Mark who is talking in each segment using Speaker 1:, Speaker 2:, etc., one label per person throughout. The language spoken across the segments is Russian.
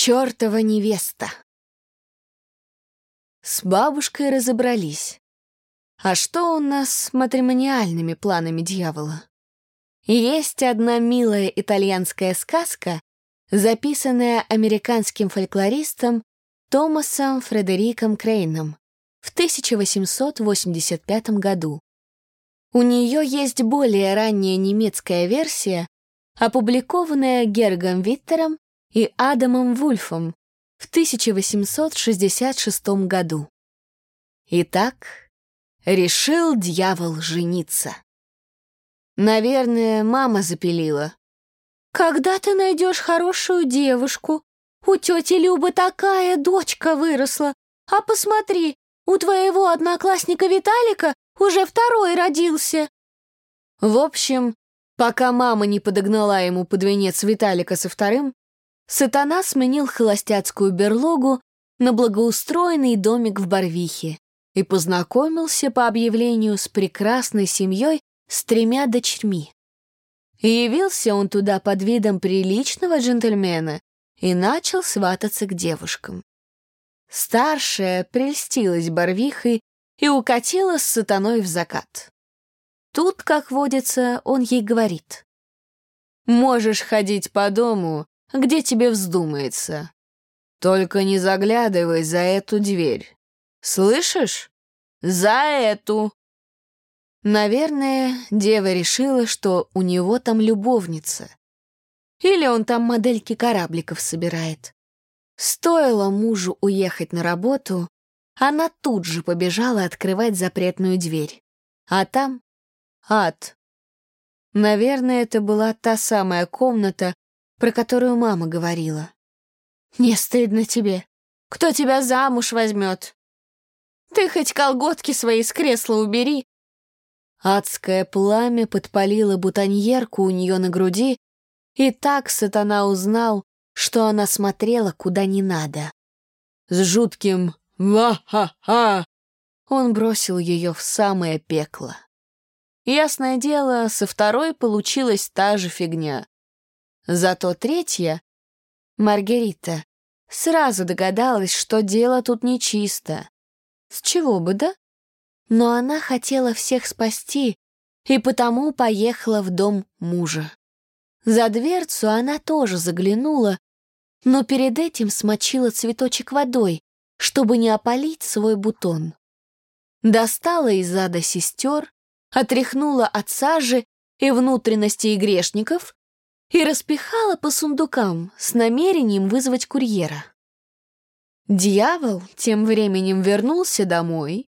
Speaker 1: Чёртова невеста. С бабушкой разобрались. А что у нас с матримониальными планами дьявола? Есть одна милая итальянская сказка, записанная американским фольклористом Томасом Фредериком Крейном в 1885 году. У нее есть более ранняя немецкая версия, опубликованная Гергом Виттером и Адамом Вульфом в 1866 году. Итак, решил дьявол жениться. Наверное, мама запилила. «Когда ты найдешь хорошую девушку? У тети Любы такая дочка выросла. А посмотри, у твоего одноклассника Виталика уже второй родился». В общем, пока мама не подогнала ему под венец Виталика со вторым, Сатана сменил холостяцкую берлогу на благоустроенный домик в Барвихе и познакомился по объявлению с прекрасной семьей с тремя дочерьми. И явился он туда под видом приличного джентльмена и начал свататься к девушкам. Старшая прельстилась Барвихой и укатила с сатаной в закат. Тут, как водится, он ей говорит. «Можешь ходить по дому, где тебе вздумается. Только не заглядывай за эту дверь. Слышишь? За эту!» Наверное, дева решила, что у него там любовница. Или он там модельки корабликов собирает. Стоило мужу уехать на работу, она тут же побежала открывать запретную дверь. А там — ад. Наверное, это была та самая комната, про которую мама говорила. «Не стыдно тебе? Кто тебя замуж возьмет? Ты хоть колготки свои с кресла убери!» Адское пламя подпалило бутоньерку у нее на груди, и так сатана узнал, что она смотрела куда не надо. С жутким «Ва-ха-ха!» он бросил ее в самое пекло. Ясное дело, со второй получилась та же фигня. Зато третья, Маргарита, сразу догадалась, что дело тут нечисто. С чего бы, да? Но она хотела всех спасти и потому поехала в дом мужа. За дверцу она тоже заглянула, но перед этим смочила цветочек водой, чтобы не опалить свой бутон. Достала из зада сестер, отряхнула от сажи и внутренностей грешников и распихала по сундукам с намерением вызвать курьера. Дьявол тем временем вернулся домой,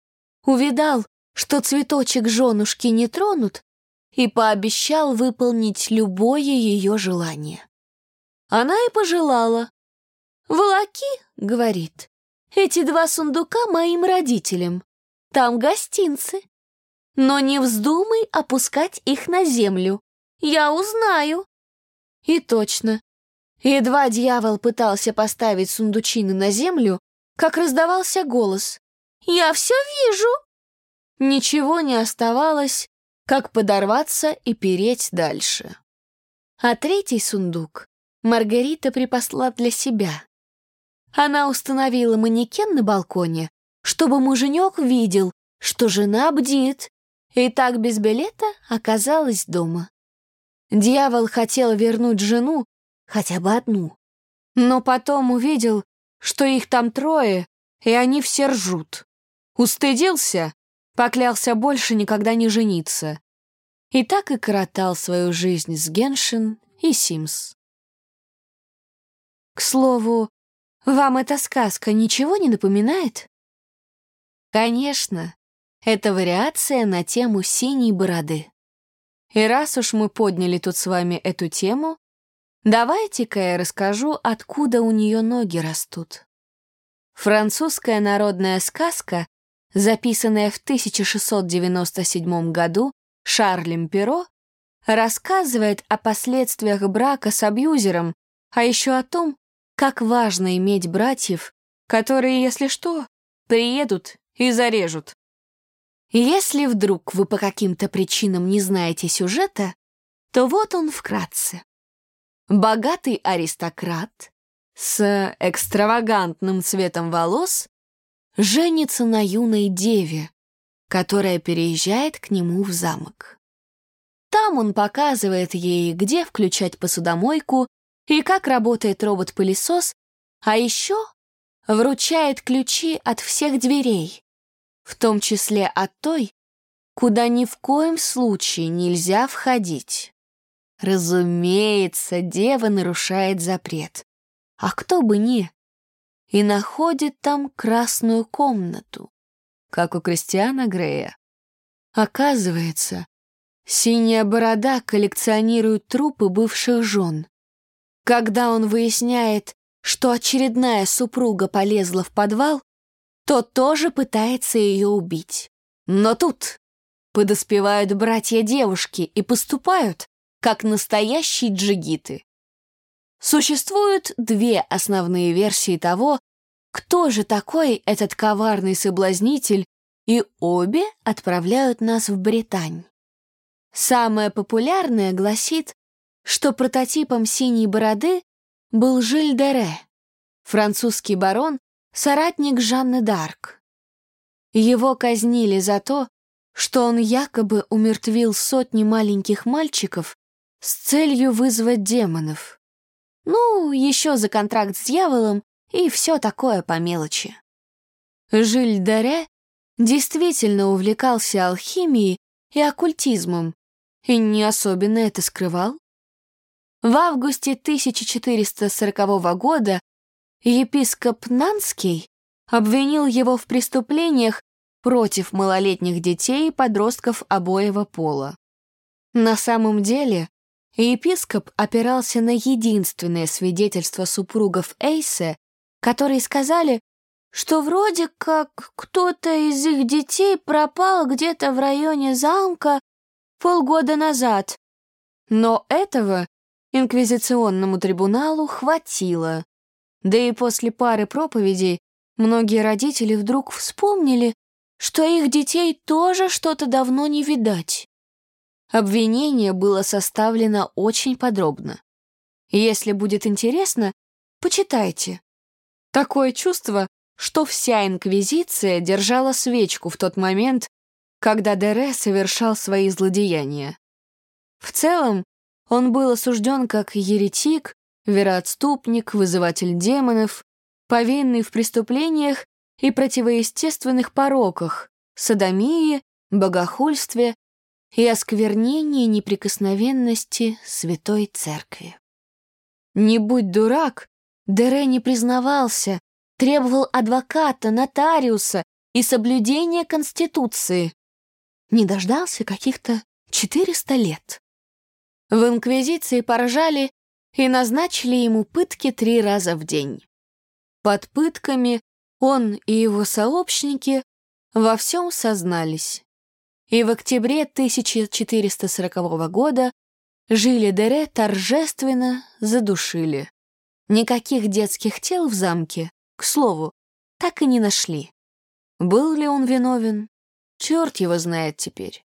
Speaker 1: увидал, что цветочек женушки не тронут, и пообещал выполнить любое ее желание. Она и пожелала. «Волоки», — говорит, — «эти два сундука моим родителям. Там гостинцы. Но не вздумай опускать их на землю. Я узнаю, и точно. Едва дьявол пытался поставить сундучины на землю, как раздавался голос. «Я все вижу!» Ничего не оставалось, как подорваться и переть дальше. А третий сундук Маргарита припасла для себя. Она установила манекен на балконе, чтобы муженек видел, что жена бдит, и так без билета оказалась дома. Дьявол хотел вернуть жену, хотя бы одну. Но потом увидел, что их там трое, и они все ржут. Устыдился, поклялся больше никогда не жениться. И так и коротал свою жизнь с Геншин и Симс. К слову, вам эта сказка ничего не напоминает? Конечно, это вариация на тему синей бороды. И раз уж мы подняли тут с вами эту тему, давайте-ка я расскажу, откуда у нее ноги растут. Французская народная сказка, записанная в 1697 году Шарлем Перо, рассказывает о последствиях брака с абьюзером, а еще о том, как важно иметь братьев, которые, если что, приедут и зарежут. Если вдруг вы по каким-то причинам не знаете сюжета, то вот он вкратце. Богатый аристократ с экстравагантным цветом волос женится на юной деве, которая переезжает к нему в замок. Там он показывает ей, где включать посудомойку и как работает робот-пылесос, а еще вручает ключи от всех дверей, в том числе от той, куда ни в коем случае нельзя входить. Разумеется, дева нарушает запрет. А кто бы не. И находит там красную комнату, как у Кристиана Грея. Оказывается, синяя борода коллекционирует трупы бывших жен. Когда он выясняет, что очередная супруга полезла в подвал, то тоже пытается ее убить. Но тут подоспевают братья девушки и поступают, как настоящие джигиты. Существуют две основные версии того, кто же такой этот коварный соблазнитель, и обе отправляют нас в Британь. Самая популярная гласит, что прототипом синей бороды был Жиль Дере, французский барон, соратник Жанны Д'Арк. Его казнили за то, что он якобы умертвил сотни маленьких мальчиков с целью вызвать демонов. Ну, еще за контракт с дьяволом и все такое по мелочи. Жиль Даре действительно увлекался алхимией и оккультизмом и не особенно это скрывал. В августе 1440 года епископ Нанский обвинил его в преступлениях против малолетних детей и подростков обоего пола. На самом деле, епископ опирался на единственное свидетельство супругов Эйсе, которые сказали, что вроде как кто-то из их детей пропал где-то в районе замка полгода назад. Но этого инквизиционному трибуналу хватило. Да и после пары проповедей многие родители вдруг вспомнили, что их детей тоже что-то давно не видать. Обвинение было составлено очень подробно. Если будет интересно, почитайте. Такое чувство, что вся Инквизиция держала свечку в тот момент, когда Дере совершал свои злодеяния. В целом, он был осужден как еретик, вероотступник, вызыватель демонов, повинный в преступлениях и противоестественных пороках, садомии, богохульстве и осквернении неприкосновенности Святой Церкви. Не будь дурак, Дере не признавался, требовал адвоката, нотариуса и соблюдения Конституции. Не дождался каких-то 400 лет. В Инквизиции поржали и назначили ему пытки три раза в день. Под пытками он и его сообщники во всем сознались. И в октябре 1440 года Жили Дере торжественно задушили. Никаких детских тел в замке, к слову, так и не нашли. Был ли он виновен? Черт его знает теперь.